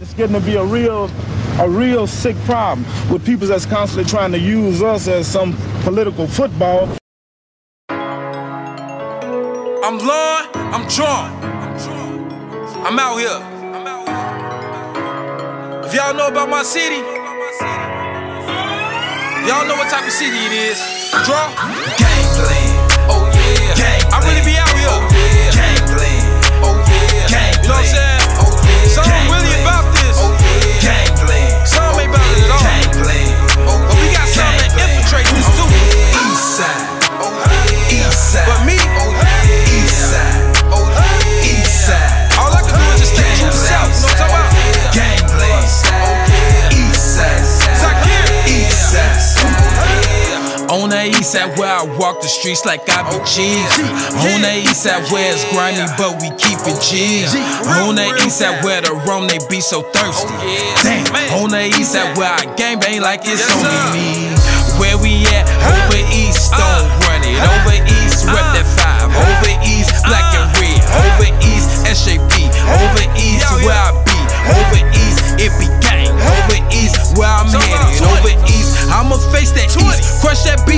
It's getting to be a real, a real sick problem with people that's constantly trying to use us as some political football. I'm Lord, I'm drawn. I'm out here. If y'all know about my city, y'all know what type of city it is. Draw. Gangland, side where I walk the streets like I be G's. On the east side where it's grimy, but we keep it G's. On the east side where the rum they be so thirsty. Damn. On the east side where I gang bang like it's only me. Where we at? Over east, don't run it. Over east, rep that five. Over east, black and red. Over east, SJP. Over east, where I be. Over east, it be gang. Over east, where I'm headed. Over east, I'ma face that 20. east. Crush that beast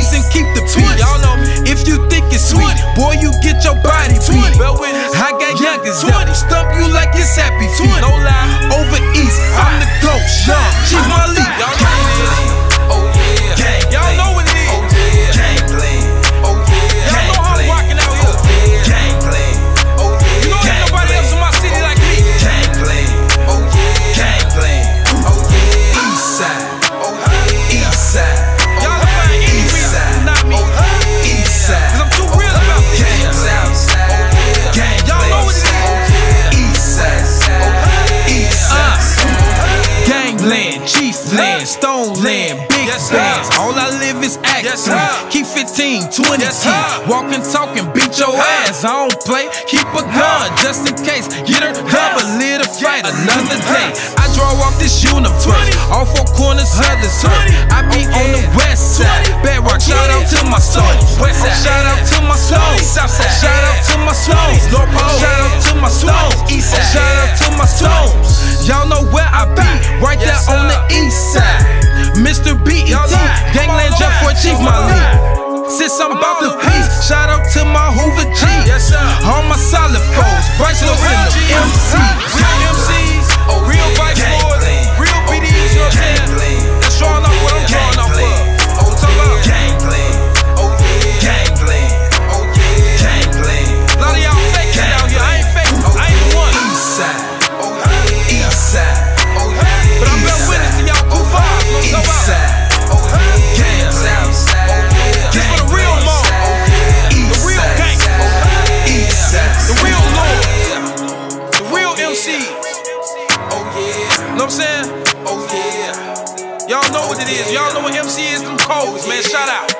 Chief Land, Stone Land, Big Yes, sir. Bands. All I live is act Yes. Keep 15, 20 Yes, sir. Walking, talking, beat your ass. I don't play. Keep a gun just in case. Get her cover, live to fight another day. I draw off this universe. 20. All four corners of the earth. 20. I be on the west side. 20. Bedrock, shout out to my soul. West side. Shout out to my soul. South side. Shout out to my stones. North Pole. Shout out to my stones. East side. Shout out to my stones. Y'all know where I be. Right Yes, there on the east side. Mr. BET. Y'all. Gangland Jeff Fort. Chief my Malik. Since I'm about lie. peace, shout out to my Hoover G. Yes, sir. All my solid foes, Bryce Lewis and the MC. Y'all know what it is. Y'all know what MC is. Them codes, man. Shout out.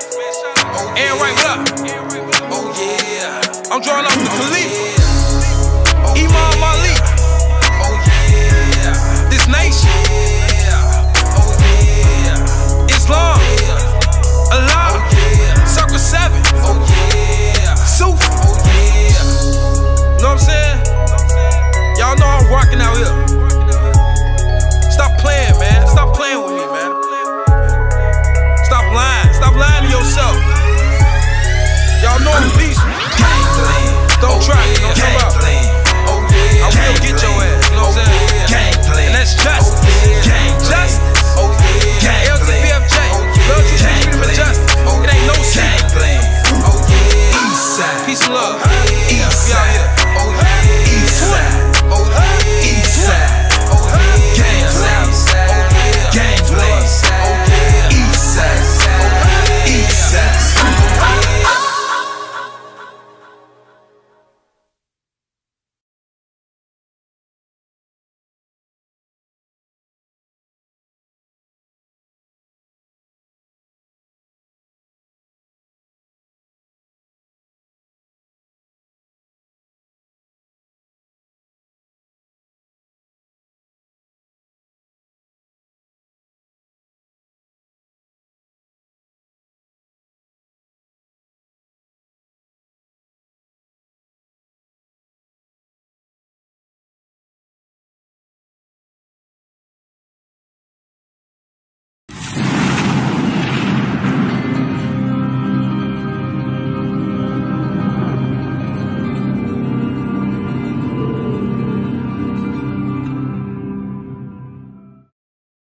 And right, what up? Oh, yeah. I'm drawing off the Khalifa. Oh, Imam Ali.